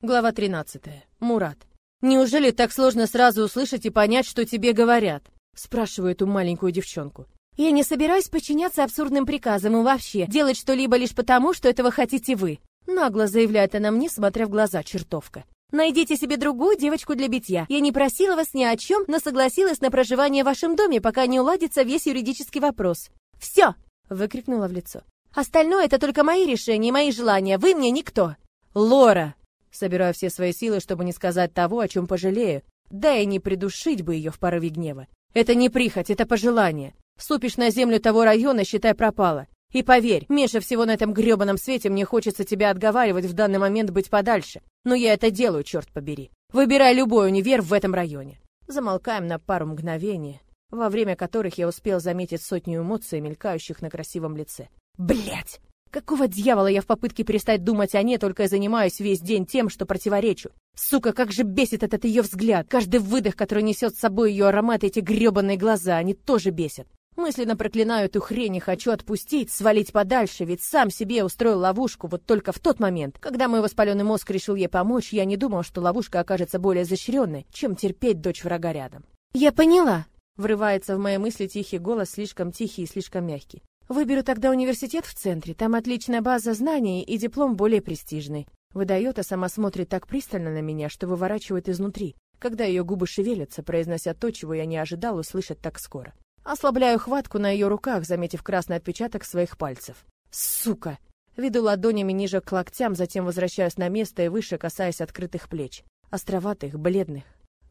Глава 13. Мурат. Неужели так сложно сразу услышать и понять, что тебе говорят? спрашиваю эту маленькую девчонку. Я не собираюсь подчиняться абсурдным приказам и вообще делать что-либо лишь потому, что этого хотите вы. Нагло заявляет она мне, смотря в глаза чертовка. Найдите себе другую девочку для битья. Я не просила вас ни о чем, но согласилась на проживание в вашем доме, пока не уладится весь юридический вопрос. Все! выкрикнула в лицо. Остальное это только мои решения, мои желания. Вы мне никто. Лора, Собираю все свои силы, чтобы не сказать того, о чем пожалею, да и не придушить бы ее в порыве гнева. Это не прихоть, это пожелание. Вступишь на землю того района, считай, пропала. И поверь, меньше всего на этом грёбаном свете мне хочется тебя отговаривать в данный момент быть подальше. Но я это делаю, черт побери. Выбирай любой универ в этом районе. Замолкаем на пару мгновений, во время которых я успел заметить сотню эмоций, мелькающих на красивом лице. Блять! Какого дьявола я в попытке перестать думать о ней только и занимаюсь весь день тем, что противоречу? Сука, как же бесит этот ее взгляд. Каждый выдох, который несет с собой ее аромат, эти гребаные глаза, они тоже бесят. Мысленно проклинаю эту хрень и хочу отпустить, свалить подальше, ведь сам себе устроил ловушку вот только в тот момент, когда мой воспаленный мозг решил ей помочь, я не думал, что ловушка окажется более изощренной, чем терпеть дочь врага рядом. «Я поняла!» — врывается в мои мысли тихий голос, слишком тихий и слишком мягкий. Выберу тогда университет в центре, там отличная база знаний и диплом более престижный. Выдает, а сама смотрит так пристально на меня, что выворачивает изнутри, когда ее губы шевелятся, произнося то, чего я не ожидал услышать так скоро. Ослабляю хватку на ее руках, заметив красный отпечаток своих пальцев. Сука! Веду ладонями ниже к локтям, затем возвращаюсь на место и выше, касаясь открытых плеч. Островатых, бледных,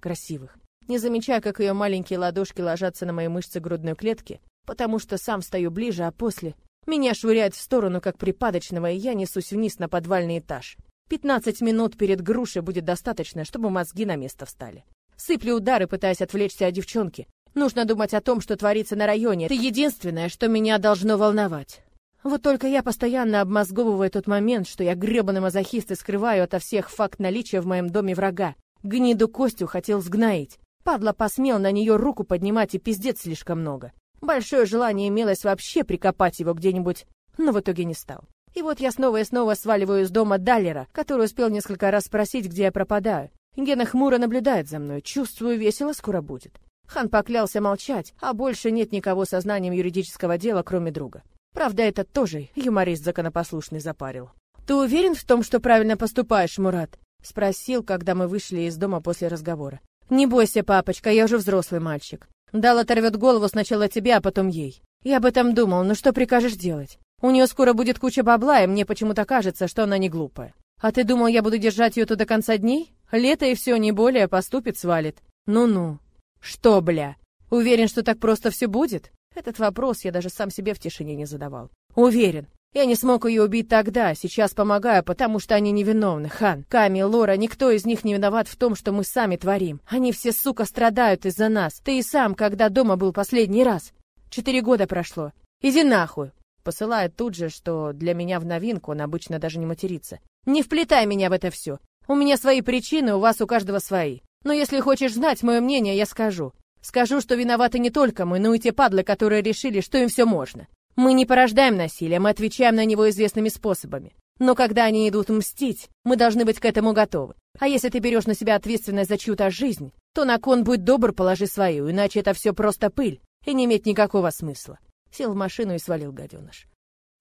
красивых. Не замечая, как ее маленькие ладошки ложатся на мои мышцы грудной клетки, потому что сам стою ближе, а после меня швыряет в сторону, как припадочного, и я несусь вниз на подвальный этаж. Пятнадцать минут перед грушей будет достаточно, чтобы мозги на место встали. Сыплю удары, пытаясь отвлечься от девчонки. Нужно думать о том, что творится на районе. Это единственное, что меня должно волновать. Вот только я постоянно обмозговываю тот момент, что я грёбаный мазохист и скрываю ото всех факт наличия в моем доме врага. Гниду Костю хотел сгноить. Падла посмел на нее руку поднимать, и пиздец слишком много. Большое желание имелось вообще прикопать его где-нибудь, но в итоге не стал. И вот я снова и снова сваливаю из дома Даллера, который успел несколько раз спросить, где я пропадаю. Гена хмуро наблюдает за мной. Чувствую, весело скоро будет. Хан поклялся молчать, а больше нет никого со знанием юридического дела, кроме друга. Правда, этот тоже юморист законопослушный запарил. «Ты уверен в том, что правильно поступаешь, Мурат?» — спросил, когда мы вышли из дома после разговора. «Не бойся, папочка, я уже взрослый мальчик. Дал оторвет голову сначала тебе, а потом ей. Я об этом думал, но что прикажешь делать? У нее скоро будет куча бабла, и мне почему-то кажется, что она не глупая. А ты думал, я буду держать ее тут до конца дней? Лето и все, не более, поступит, свалит. Ну-ну. Что, бля? Уверен, что так просто все будет? Этот вопрос я даже сам себе в тишине не задавал. Уверен. Я не смог ее убить тогда, сейчас помогаю, потому что они невиновны. Хан, Ками, Лора, никто из них не виноват в том, что мы сами творим. Они все, сука, страдают из-за нас. Ты и сам, когда дома был последний раз. Четыре года прошло. Иди нахуй. Посылает тут же, что для меня в новинку он обычно даже не матерится. Не вплетай меня в это все. У меня свои причины, у вас у каждого свои. Но если хочешь знать мое мнение, я скажу. Скажу, что виноваты не только мы, но и те падлы, которые решили, что им все можно. Мы не порождаем насилие, мы отвечаем на него известными способами. Но когда они идут мстить, мы должны быть к этому готовы. А если ты берешь на себя ответственность за чью-то жизнь, то на кон будь добр, положи свою, иначе это все просто пыль и не имеет никакого смысла. Сел в машину и свалил гаденыш.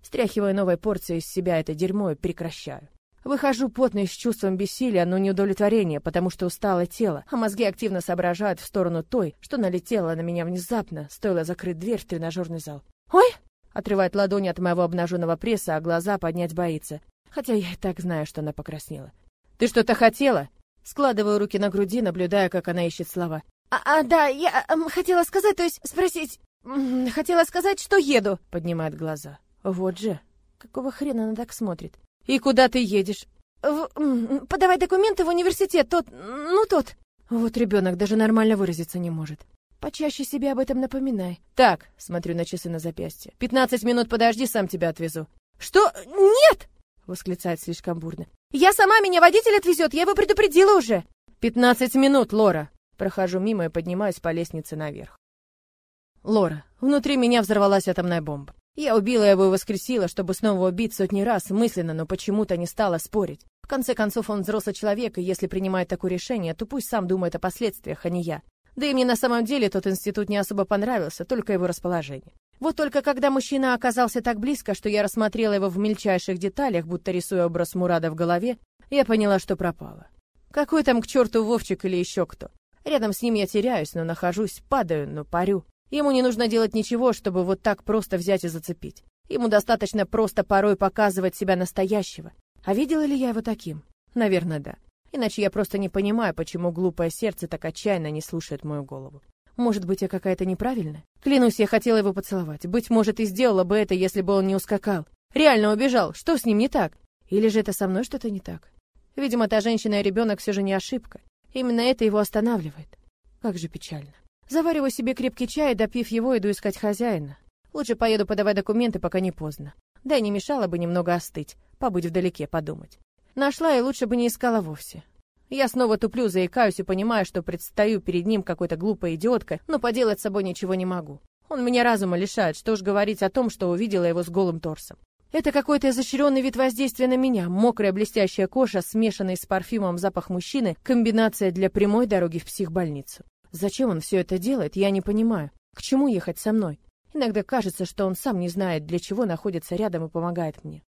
Стряхивая новой порцией из себя это дерьмо и прекращаю. Выхожу потный с чувством бессилия, но неудовлетворения, потому что устало тело, а мозги активно соображают в сторону той, что налетела на меня внезапно, стоило закрыть дверь в тренажерный зал. «Ой!» Отрывает ладони от моего обнаженного пресса, а глаза поднять боится. Хотя я и так знаю, что она покраснела. «Ты что-то хотела?» Складываю руки на груди, наблюдая, как она ищет слова. «А, а да, я э, хотела сказать, то есть спросить... Хотела сказать, что еду!» Поднимает глаза. «Вот же! Какого хрена она так смотрит?» «И куда ты едешь?» в, «Подавать документы в университет, тот... ну тот...» Вот ребенок даже нормально выразиться не может. Почаще себе об этом напоминай. Так, смотрю на часы на запястье. Пятнадцать минут подожди, сам тебя отвезу. Что? Нет! восклицает слишком бурно. Я сама меня водитель отвезет, я его предупредила уже. Пятнадцать минут, Лора. Прохожу мимо и поднимаюсь по лестнице наверх. Лора, внутри меня взорвалась атомная бомба. Я убила его и воскресила, чтобы снова убить сотни раз мысленно, но почему-то не стала спорить. В конце концов, он взрослый человек, и если принимает такое решение, то пусть сам думает о последствиях, а не я. Да и мне на самом деле тот институт не особо понравился, только его расположение. Вот только когда мужчина оказался так близко, что я рассмотрела его в мельчайших деталях, будто рисуя образ Мурада в голове, я поняла, что пропала. Какой там к черту Вовчик или еще кто? Рядом с ним я теряюсь, но нахожусь, падаю, но парю. Ему не нужно делать ничего, чтобы вот так просто взять и зацепить. Ему достаточно просто порой показывать себя настоящего. А видела ли я его таким? Наверное, да. Иначе я просто не понимаю, почему глупое сердце так отчаянно не слушает мою голову. Может быть, я какая-то неправильная? Клянусь, я хотела его поцеловать. Быть может, и сделала бы это, если бы он не ускакал. Реально убежал. Что с ним не так? Или же это со мной что-то не так? Видимо, та женщина и ребенок все же не ошибка. Именно это его останавливает. Как же печально. Завариваю себе крепкий чай, допив его, иду искать хозяина. Лучше поеду подавать документы, пока не поздно. Да и не мешало бы немного остыть, побыть вдалеке, подумать. Нашла и лучше бы не искала вовсе. Я снова туплю, заикаюсь и понимаю, что предстаю перед ним какой-то глупой идиоткой, но поделать с собой ничего не могу. Он меня разума лишает, что уж говорить о том, что увидела его с голым торсом. Это какой-то изощренный вид воздействия на меня. Мокрая блестящая кожа, смешанный с парфюмом запах мужчины, комбинация для прямой дороги в психбольницу. Зачем он все это делает, я не понимаю. К чему ехать со мной? Иногда кажется, что он сам не знает, для чего находится рядом и помогает мне.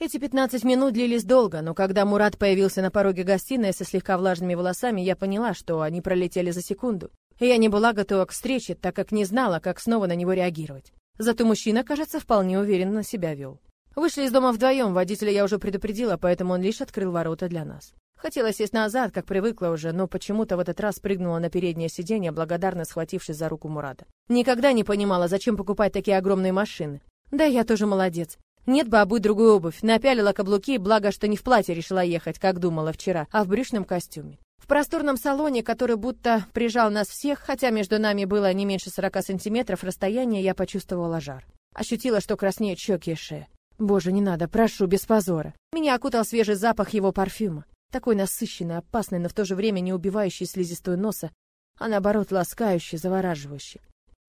Эти 15 минут длились долго, но когда Мурат появился на пороге гостиной со слегка влажными волосами, я поняла, что они пролетели за секунду. Я не была готова к встрече, так как не знала, как снова на него реагировать. Зато мужчина, кажется, вполне уверенно себя вел. Вышли из дома вдвоем, водителя я уже предупредила, поэтому он лишь открыл ворота для нас. Хотела сесть назад, как привыкла уже, но почему-то в этот раз прыгнула на переднее сиденье, благодарно схватившись за руку Мурата. Никогда не понимала, зачем покупать такие огромные машины. Да, я тоже молодец. Нет бы обуть другую обувь, напялила каблуки, благо, что не в платье решила ехать, как думала вчера, а в брючном костюме. В просторном салоне, который будто прижал нас всех, хотя между нами было не меньше 40 сантиметров расстояния, я почувствовала жар. Ощутила, что краснеет щеки и шея. Боже, не надо, прошу, без позора. Меня окутал свежий запах его парфюма. Такой насыщенный, опасный, но в то же время не убивающий слизистую носа, а наоборот ласкающий, завораживающий.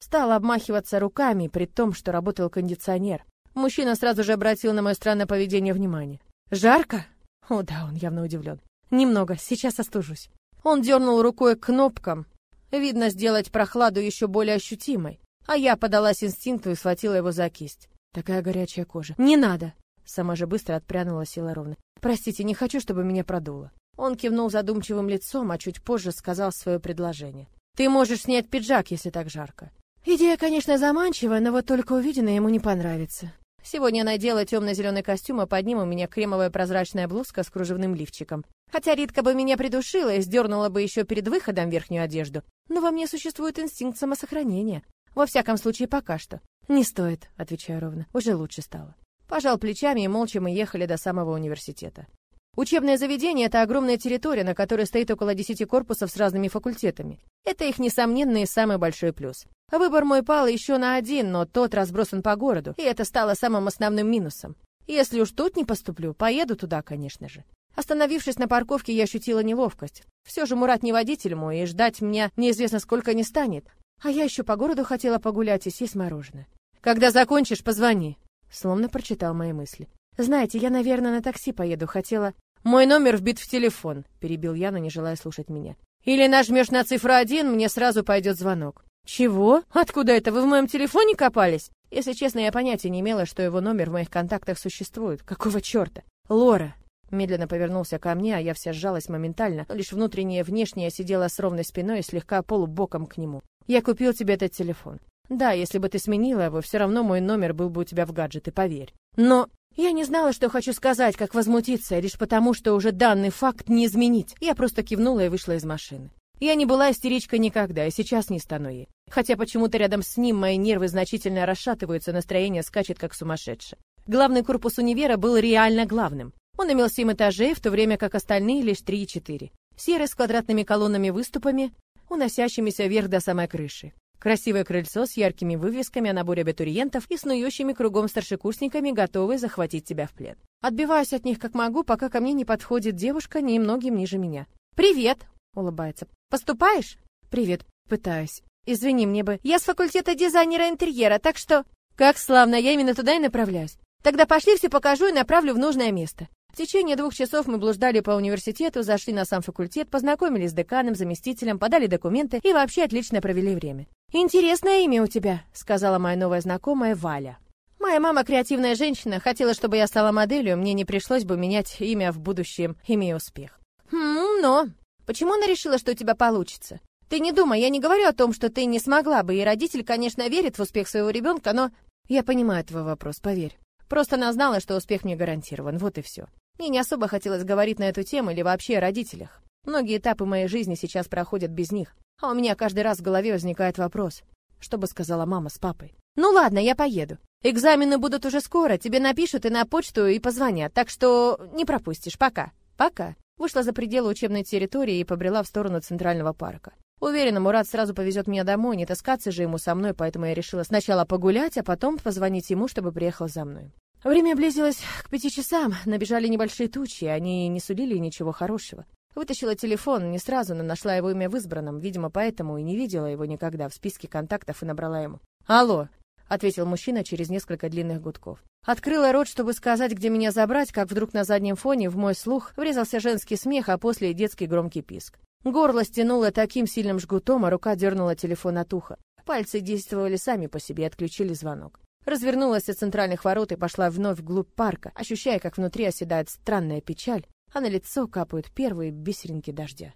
Стала обмахиваться руками, при том, что работал кондиционер. Мужчина сразу же обратил на мое странное поведение внимание. «Жарко?» О, да, он явно удивлен. «Немного, сейчас остужусь». Он дернул рукой к кнопкам. Видно, сделать прохладу еще более ощутимой. А я подалась инстинкту и схватила его за кисть. Такая горячая кожа. Не надо. Сама же быстро отпрянула сила ровно. Простите, не хочу, чтобы меня продуло. Он кивнул задумчивым лицом, а чуть позже сказал свое предложение. Ты можешь снять пиджак, если так жарко. Идея, конечно, заманчивая, но вот только увиденное ему не понравится. Сегодня надела темно-зеленый костюм, а под ним у меня кремовая прозрачная блузка с кружевным лифчиком. Хотя Ритка бы меня придушила и сдернула бы еще перед выходом верхнюю одежду, но во мне существует инстинкт самосохранения. Во всяком случае, пока что. «Не стоит», — отвечаю ровно. «Уже лучше стало». Пожал плечами, и молча мы ехали до самого университета. Учебное заведение — это огромная территория, на которой стоит около десяти корпусов с разными факультетами. Это их несомненный самый большой плюс. Выбор мой пал еще на один, но тот разбросан по городу, и это стало самым основным минусом. Если уж тут не поступлю, поеду туда, конечно же. Остановившись на парковке, я ощутила неловкость. Все же Мурат не водитель мой, и ждать меня неизвестно сколько не станет. А я еще по городу хотела погулять и съесть мороженое. Когда закончишь, позвони. Словно прочитал мои мысли. Знаете, я, наверное, на такси поеду. Хотела... Мой номер вбит в телефон, перебил я, но не желая слушать меня. Или нажмешь на цифру один, мне сразу пойдет звонок. Чего? Откуда это? Вы в моем телефоне копались? Если честно, я понятия не имела, что его номер в моих контактах существует. Какого черта? Лора. Медленно повернулся ко мне, а я вся сжалась моментально, лишь внутреннее и внешнее сидела с ровной спиной и слегка полубоком к нему. Я купил тебе этот телефон. Да, если бы ты сменила его, все равно мой номер был бы у тебя в гаджете, поверь. Но я не знала, что хочу сказать, как возмутиться, лишь потому, что уже данный факт не изменить. Я просто кивнула и вышла из машины. Я не была истеричкой никогда, и сейчас не стану ей. Хотя почему-то рядом с ним мои нервы значительно расшатываются, настроение скачет как сумасшедшее. Главный корпус универа был реально главным. Он имел семь этажей, в то время как остальные лишь три и четыре. Серый с квадратными колоннами-выступами, уносящимися вверх до самой крыши. Красивое крыльцо с яркими вывесками о наборе абитуриентов и снующими кругом старшекурсниками, готовые захватить тебя в плен. Отбиваюсь от них как могу, пока ко мне не подходит девушка немногим ниже меня. «Привет!» — улыбается. «Поступаешь?» «Привет. Пытаюсь. Извини, мне бы... Я с факультета дизайнера интерьера, так что...» «Как славно, я именно туда и направляюсь. Тогда пошли, все покажу и направлю в нужное место». В течение двух часов мы блуждали по университету, зашли на сам факультет, познакомились с деканом, заместителем, подали документы и вообще отлично провели время. «Интересное имя у тебя», — сказала моя новая знакомая Валя. Моя мама креативная женщина, хотела, чтобы я стала моделью, мне не пришлось бы менять имя в будущем, имея успех. Хм, но... Почему она решила, что у тебя получится? Ты не думай, я не говорю о том, что ты не смогла бы, и родитель, конечно, верит в успех своего ребенка, но... Я понимаю твой вопрос, поверь. Просто она знала, что успех мне гарантирован, вот и все. Мне не особо хотелось говорить на эту тему или вообще о родителях. Многие этапы моей жизни сейчас проходят без них. А у меня каждый раз в голове возникает вопрос. Что бы сказала мама с папой? Ну ладно, я поеду. Экзамены будут уже скоро, тебе напишут и на почту, и позвонят, так что не пропустишь. Пока. Пока. Вышла за пределы учебной территории и побрела в сторону Центрального парка. Уверена, Мурат сразу повезет меня домой, не таскаться же ему со мной, поэтому я решила сначала погулять, а потом позвонить ему, чтобы приехал за мной. Время близилось к пяти часам, набежали небольшие тучи, они не сулили ничего хорошего. Вытащила телефон, не сразу, но нашла его имя в избранном, видимо, поэтому и не видела его никогда в списке контактов и набрала ему. «Алло, ответил мужчина через несколько длинных гудков. Открыла рот, чтобы сказать, где меня забрать, как вдруг на заднем фоне в мой слух врезался женский смех, а после детский громкий писк. Горло стянуло таким сильным жгутом, а рука дернула телефон от уха. Пальцы действовали сами по себе отключили звонок. Развернулась от центральных ворот и пошла вновь вглубь парка, ощущая, как внутри оседает странная печаль, а на лицо капают первые бисеринки дождя.